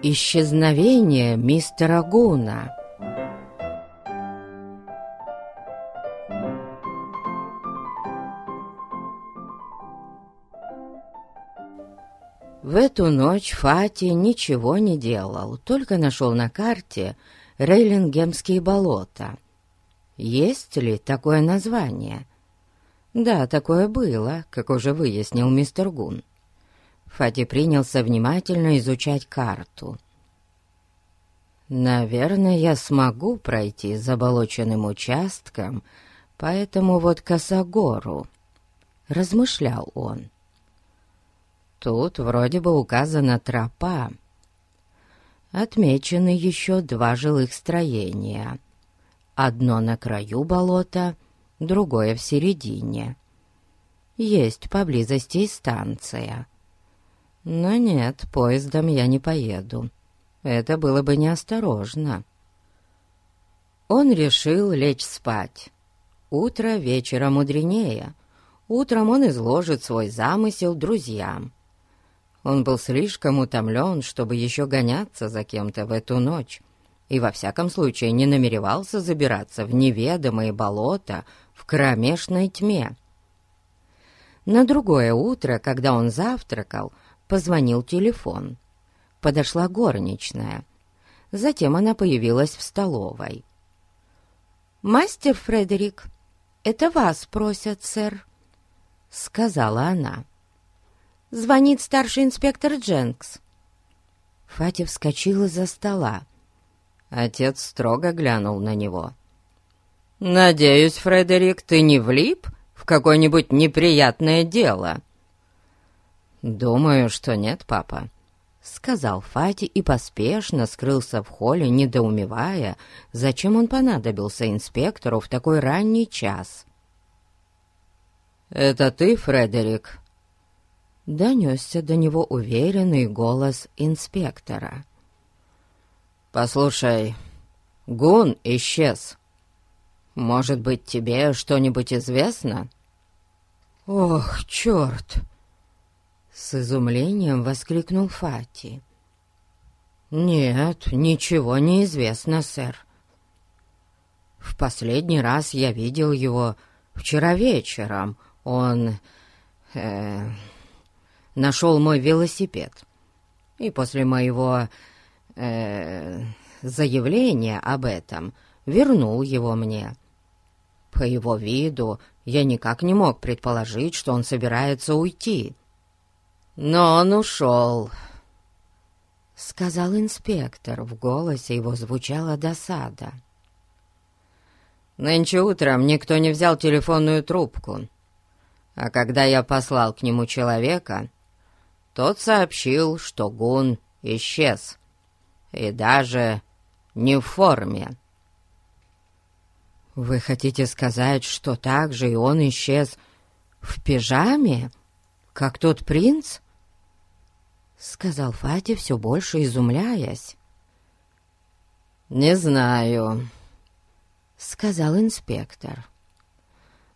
Исчезновение мистера Гуна В эту ночь Фати ничего не делал, только нашел на карте Рейлингемские болота. Есть ли такое название? Да, такое было, как уже выяснил мистер Гун. Фати принялся внимательно изучать карту. «Наверное, я смогу пройти заболоченным участком по этому вот косогору», — размышлял он. «Тут вроде бы указана тропа. Отмечены еще два жилых строения. Одно на краю болота, другое в середине. Есть поблизости и станция». Но нет, поездом я не поеду. Это было бы неосторожно. Он решил лечь спать. Утро вечера мудренее. Утром он изложит свой замысел друзьям. Он был слишком утомлен, чтобы еще гоняться за кем-то в эту ночь, и во всяком случае не намеревался забираться в неведомые болота в кромешной тьме. На другое утро, когда он завтракал, Позвонил телефон. Подошла горничная. Затем она появилась в столовой. «Мастер Фредерик, это вас просят, сэр», — сказала она. «Звонит старший инспектор Дженкс». Фати вскочила за стола. Отец строго глянул на него. «Надеюсь, Фредерик, ты не влип в какое-нибудь неприятное дело?» «Думаю, что нет, папа», — сказал Фати и поспешно скрылся в холле, недоумевая, зачем он понадобился инспектору в такой ранний час. «Это ты, Фредерик?» Донесся до него уверенный голос инспектора. «Послушай, Гун исчез. Может быть, тебе что-нибудь известно?» «Ох, черт!» С изумлением воскликнул Фати. «Нет, ничего не известно, сэр. В последний раз я видел его вчера вечером. Он э, нашел мой велосипед. И после моего э, заявления об этом вернул его мне. По его виду я никак не мог предположить, что он собирается уйти». «Но он ушел», — сказал инспектор. В голосе его звучала досада. «Нынче утром никто не взял телефонную трубку, а когда я послал к нему человека, тот сообщил, что Гун исчез, и даже не в форме». «Вы хотите сказать, что так же и он исчез в пижаме, как тот принц?» — сказал Фати, все больше изумляясь. «Не знаю», — сказал инспектор.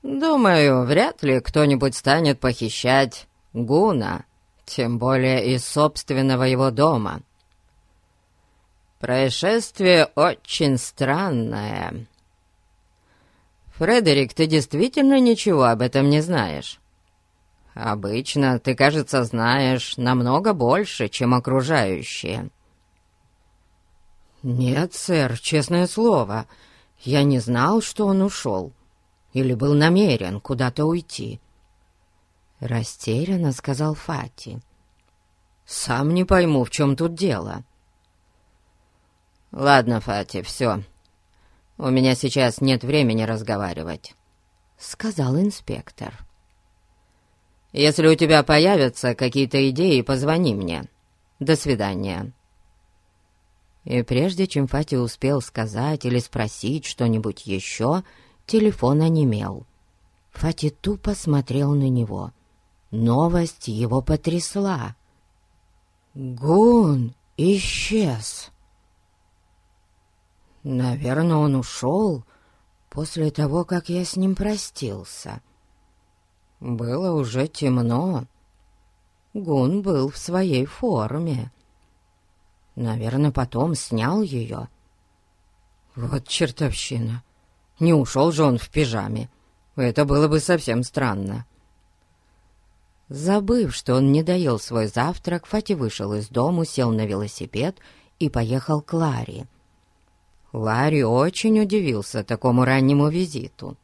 «Думаю, вряд ли кто-нибудь станет похищать Гуна, тем более из собственного его дома. Происшествие очень странное. Фредерик, ты действительно ничего об этом не знаешь?» Обычно ты, кажется, знаешь намного больше, чем окружающие». «Нет, сэр, честное слово, я не знал, что он ушел. Или был намерен куда-то уйти». Растерянно сказал Фати. «Сам не пойму, в чем тут дело». «Ладно, Фати, все. У меня сейчас нет времени разговаривать», — сказал инспектор. Если у тебя появятся какие-то идеи, позвони мне. До свидания». И прежде чем Фати успел сказать или спросить что-нибудь еще, телефон онемел. Фати тупо смотрел на него. Новость его потрясла. «Гун исчез!» «Наверное, он ушел после того, как я с ним простился». Было уже темно. Гун был в своей форме. Наверное, потом снял ее. Вот чертовщина. Не ушел же он в пижаме. Это было бы совсем странно. Забыв, что он не доел свой завтрак, Фати вышел из дому, сел на велосипед и поехал к Ларе. Ларри очень удивился такому раннему визиту.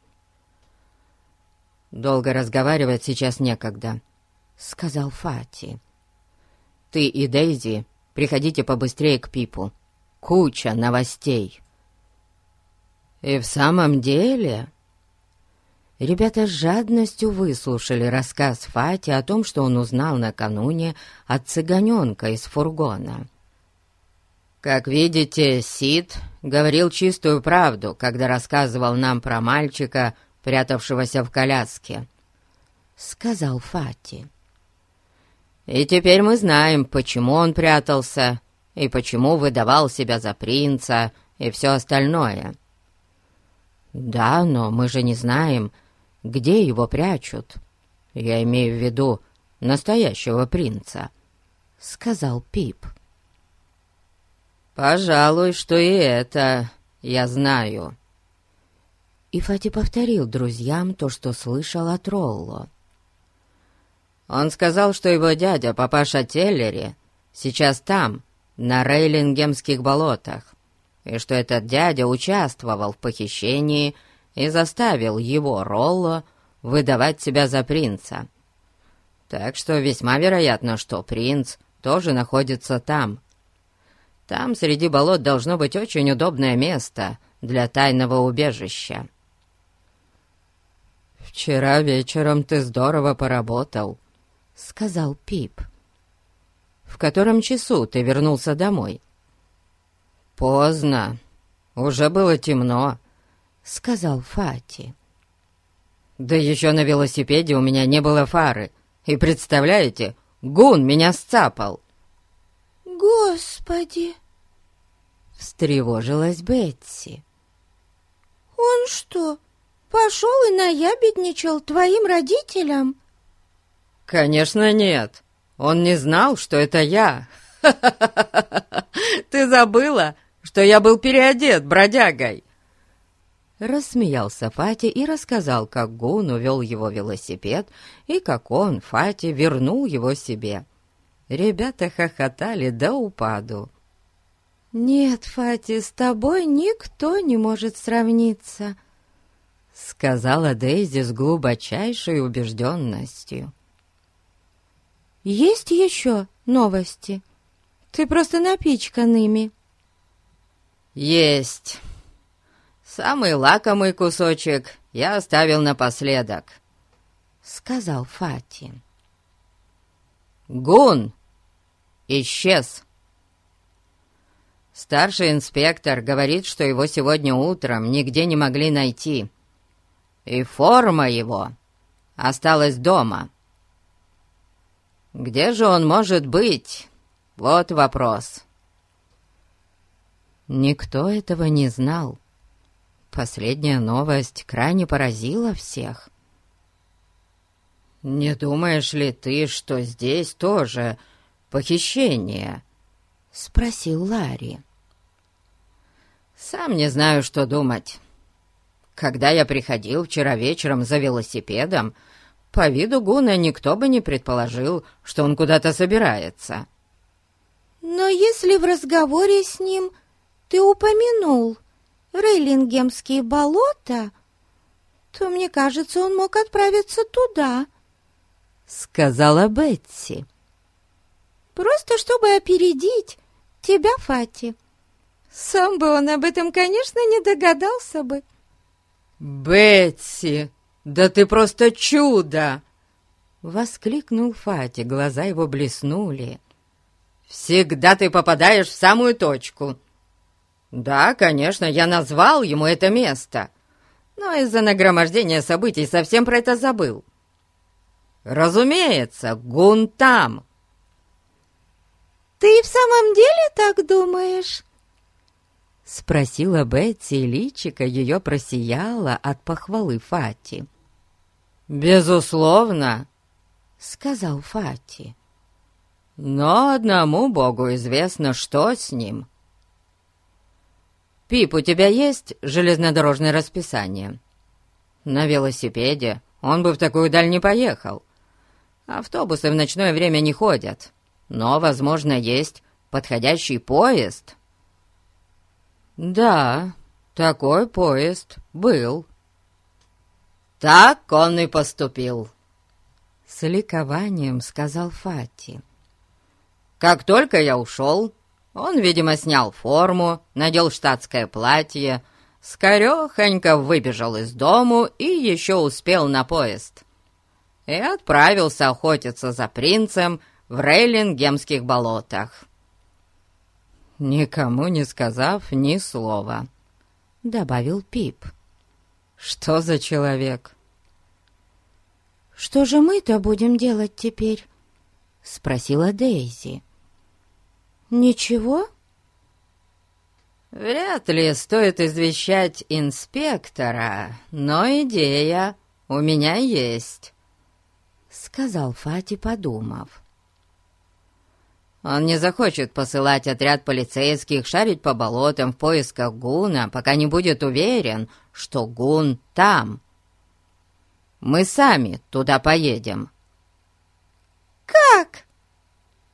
«Долго разговаривать сейчас некогда», — сказал Фати. «Ты и Дейзи приходите побыстрее к Пипу. Куча новостей». «И в самом деле...» Ребята с жадностью выслушали рассказ Фати о том, что он узнал накануне от цыганенка из фургона. «Как видите, Сид говорил чистую правду, когда рассказывал нам про мальчика, прятавшегося в коляске», — сказал Фати. «И теперь мы знаем, почему он прятался и почему выдавал себя за принца и все остальное». «Да, но мы же не знаем, где его прячут. Я имею в виду настоящего принца», — сказал Пип. «Пожалуй, что и это я знаю». И Фати повторил друзьям то, что слышал от Ролло. Он сказал, что его дядя, папаша Теллери, сейчас там, на Рейлингемских болотах, и что этот дядя участвовал в похищении и заставил его, Ролло, выдавать себя за принца. Так что весьма вероятно, что принц тоже находится там, там среди болот должно быть очень удобное место для тайного убежища. «Вчера вечером ты здорово поработал», — сказал Пип. «В котором часу ты вернулся домой?» «Поздно. Уже было темно», — сказал Фати. «Да еще на велосипеде у меня не было фары. И представляете, гун меня сцапал». «Господи!» — встревожилась Бетси. «Он что, пошел и наябедничал твоим родителям?» «Конечно нет. Он не знал, что это я. Ты забыла, что я был переодет бродягой?» Рассмеялся Фати и рассказал, как Гун увел его велосипед и как он, Фати, вернул его себе. Ребята хохотали до упаду. «Нет, Фати, с тобой никто не может сравниться», — сказала Дейзи с глубочайшей убежденностью. «Есть еще новости? Ты просто напичкан ими». «Есть. Самый лакомый кусочек я оставил напоследок», — сказал Фати. «Гун исчез. Старший инспектор говорит, что его сегодня утром нигде не могли найти. И форма его осталась дома. Где же он может быть? Вот вопрос. Никто этого не знал. Последняя новость крайне поразила всех. «Не думаешь ли ты, что здесь тоже похищение?» — спросил Ларри. «Сам не знаю, что думать. Когда я приходил вчера вечером за велосипедом, по виду Гуна никто бы не предположил, что он куда-то собирается». «Но если в разговоре с ним ты упомянул Рейлингемские болота, то, мне кажется, он мог отправиться туда», — сказала Бетси. Просто чтобы опередить тебя, Фати. Сам бы он об этом, конечно, не догадался бы. «Бетси, да ты просто чудо!» Воскликнул Фати, глаза его блеснули. «Всегда ты попадаешь в самую точку!» «Да, конечно, я назвал ему это место, но из-за нагромождения событий совсем про это забыл. Разумеется, Гун там!» «Ты в самом деле так думаешь?» Спросила Бетти, и личико ее просияло от похвалы Фати. «Безусловно», — сказал Фати. но одному богу известно, что с ним. Пип, у тебя есть железнодорожное расписание? На велосипеде он бы в такую даль не поехал. Автобусы в ночное время не ходят, но, возможно, есть подходящий поезд. Да, такой поезд был. Так он и поступил. С ликованием сказал Фати. Как только я ушел, он, видимо, снял форму, надел штатское платье, скорехонько выбежал из дому и еще успел на поезд. И отправился охотиться за принцем в Рейлингемских болотах. «Никому не сказав ни слова», — добавил Пип. «Что за человек?» «Что же мы-то будем делать теперь?» — спросила Дейзи. «Ничего?» «Вряд ли стоит извещать инспектора, но идея у меня есть», — сказал Фати, подумав. Он не захочет посылать отряд полицейских шарить по болотам в поисках Гуна, пока не будет уверен, что Гун там. Мы сами туда поедем». «Как?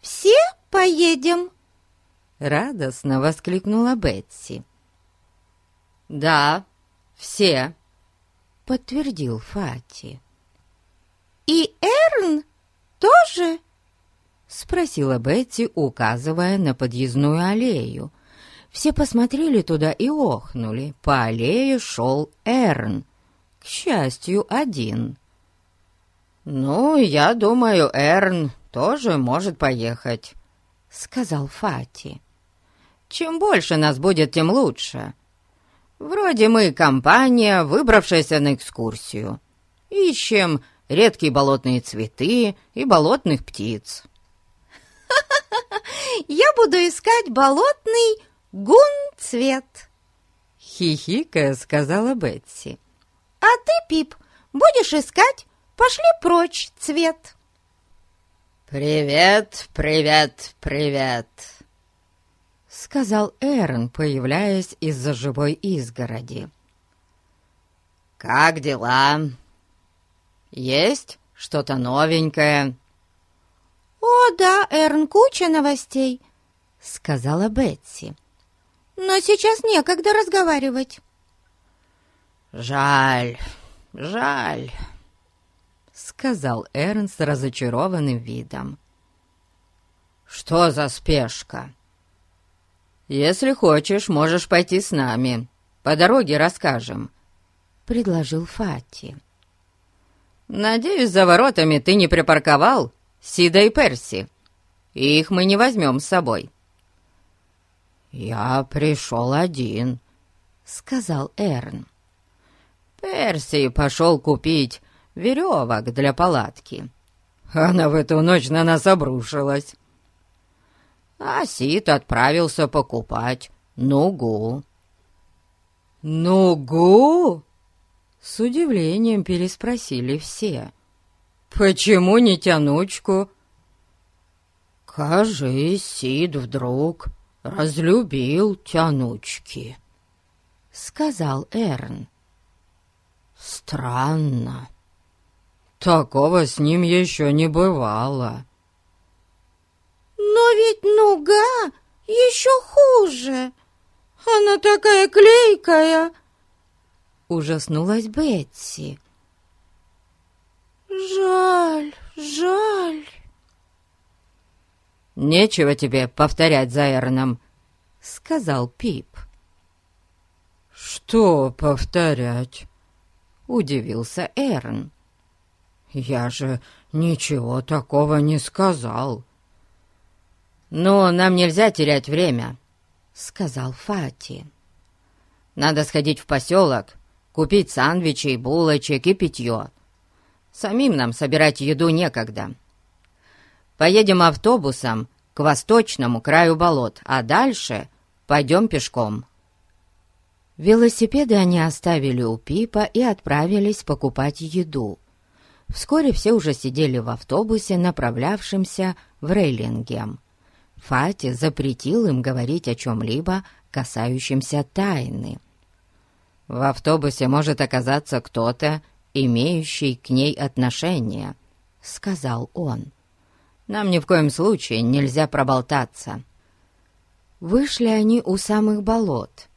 Все поедем?» Радостно воскликнула Бетси. «Да, все», — подтвердил Фати. «И Эрн тоже?» — спросила Бетти, указывая на подъездную аллею. Все посмотрели туда и охнули. По аллее шел Эрн. К счастью, один. «Ну, я думаю, Эрн тоже может поехать», — сказал Фати. «Чем больше нас будет, тем лучше. Вроде мы компания, выбравшаяся на экскурсию. Ищем редкие болотные цветы и болотных птиц». Я буду искать болотный гун-цвет!» Хихикая сказала Бетси. «А ты, Пип, будешь искать «Пошли прочь, цвет!» «Привет, привет, привет!» Сказал Эрн, появляясь из-за живой изгороди. «Как дела? Есть что-то новенькое?» «О, да, Эрн, куча новостей», — сказала Бетси. «Но сейчас некогда разговаривать». «Жаль, жаль», — сказал Эрн с разочарованным видом. «Что за спешка? Если хочешь, можешь пойти с нами. По дороге расскажем», — предложил Фати. «Надеюсь, за воротами ты не припарковал Сида и Перси. Их мы не возьмем с собой». «Я пришел один», — сказал Эрн. «Перси пошел купить веревок для палатки. Она в эту ночь на нас обрушилась. А Сид отправился покупать нугу». «Нугу?» С удивлением переспросили все. «Почему не тянучку?» «Кажись, Сид вдруг разлюбил тянучки», — сказал Эрн. «Странно. Такого с ним еще не бывало». «Но ведь нуга еще хуже. Она такая клейкая!» Ужаснулась Бетси. «Жаль, жаль!» «Нечего тебе повторять за Эрном», — сказал Пип. «Что повторять?» — удивился Эрн. «Я же ничего такого не сказал». «Ну, нам нельзя терять время», — сказал Фати. «Надо сходить в поселок, купить сандвичей, булочек и питье. Самим нам собирать еду некогда. Поедем автобусом к восточному краю болот, а дальше пойдем пешком». Велосипеды они оставили у Пипа и отправились покупать еду. Вскоре все уже сидели в автобусе, направлявшемся в Рейлингем, Фати запретил им говорить о чем-либо, касающемся тайны. В автобусе может оказаться кто-то, имеющий к ней отношение, — сказал он. Нам ни в коем случае нельзя проболтаться. Вышли они у самых болот.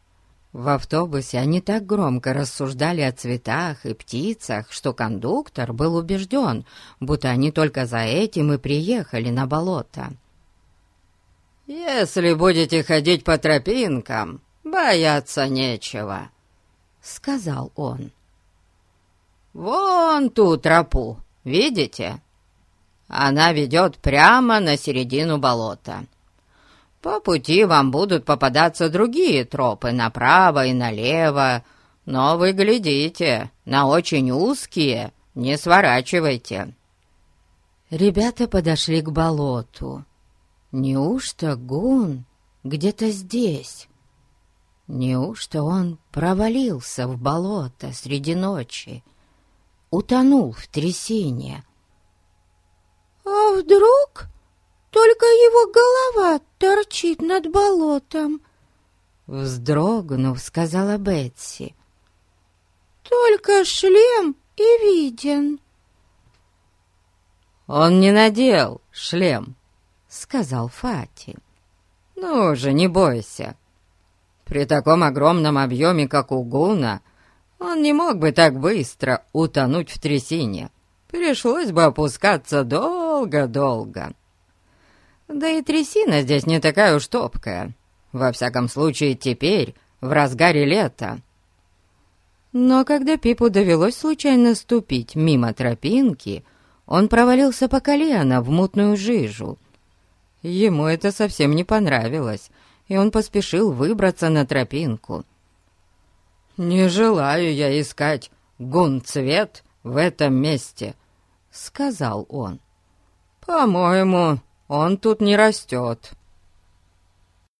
В автобусе они так громко рассуждали о цветах и птицах, что кондуктор был убежден, будто они только за этим и приехали на болото. «Если будете ходить по тропинкам, бояться нечего», — сказал он. «Вон ту тропу, видите? Она ведет прямо на середину болота. По пути вам будут попадаться другие тропы направо и налево, но вы глядите, на очень узкие, не сворачивайте». Ребята подошли к болоту. Неужто Гун где-то здесь? Неужто он провалился в болото среди ночи, утонул в трясине? «А вдруг только его голова торчит над болотом?» Вздрогнув, сказала Бетси. «Только шлем и виден». «Он не надел шлем», — сказал Фати. «Ну же, не бойся. При таком огромном объеме, как у Гуна, он не мог бы так быстро утонуть в трясине. Пришлось бы опускаться долго-долго. Да и трясина здесь не такая уж топкая. Во всяком случае, теперь, в разгаре лета». Но когда Пипу довелось случайно ступить мимо тропинки, он провалился по колено в мутную жижу — Ему это совсем не понравилось, и он поспешил выбраться на тропинку. «Не желаю я искать гунцвет в этом месте», — сказал он. «По-моему, он тут не растет».